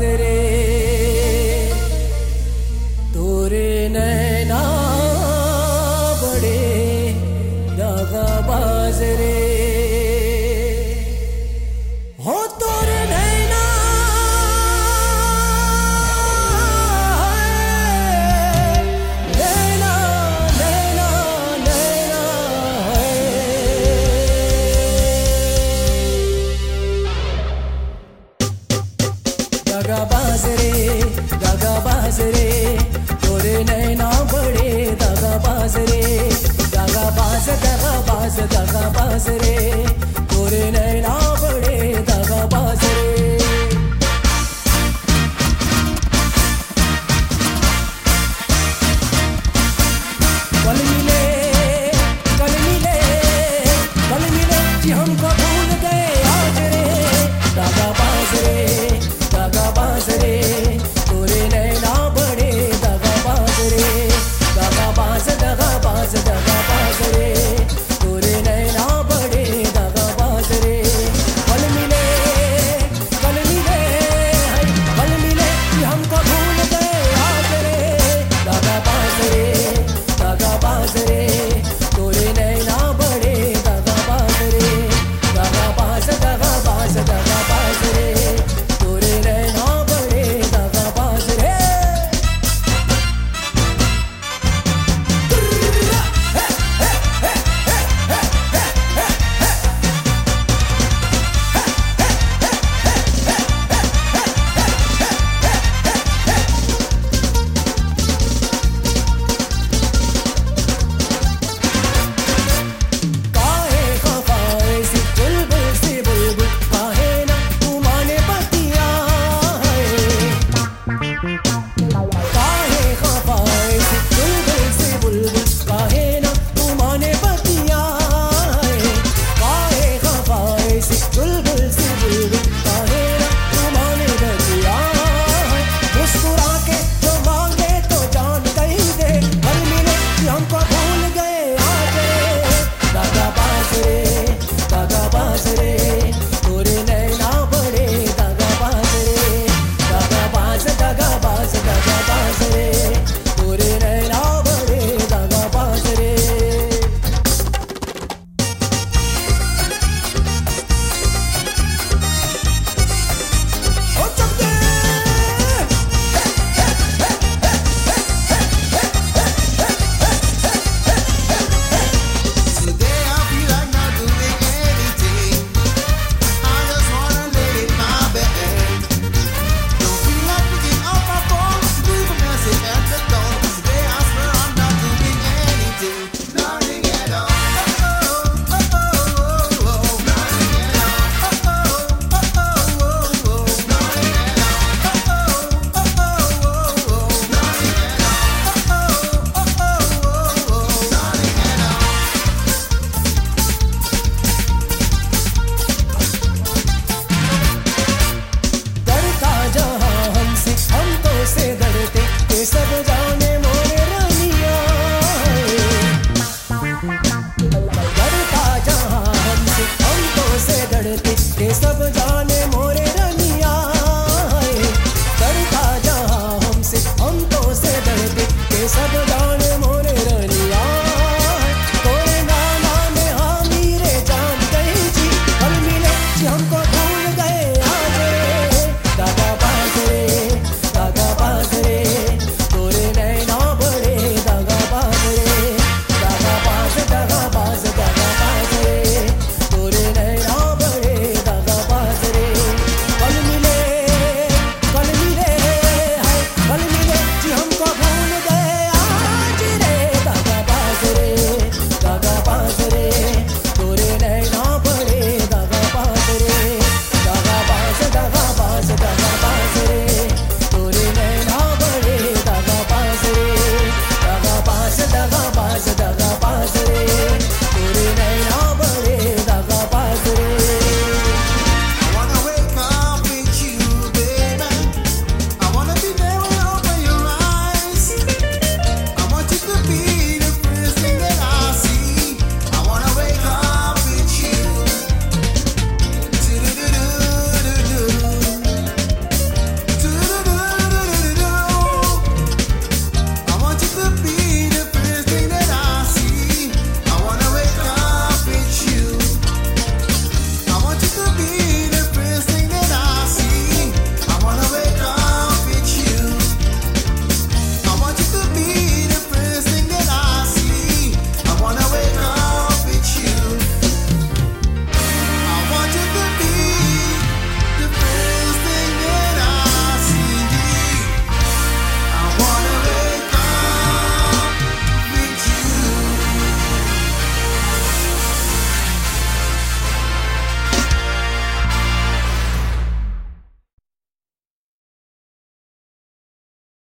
it is. Nazareth. seré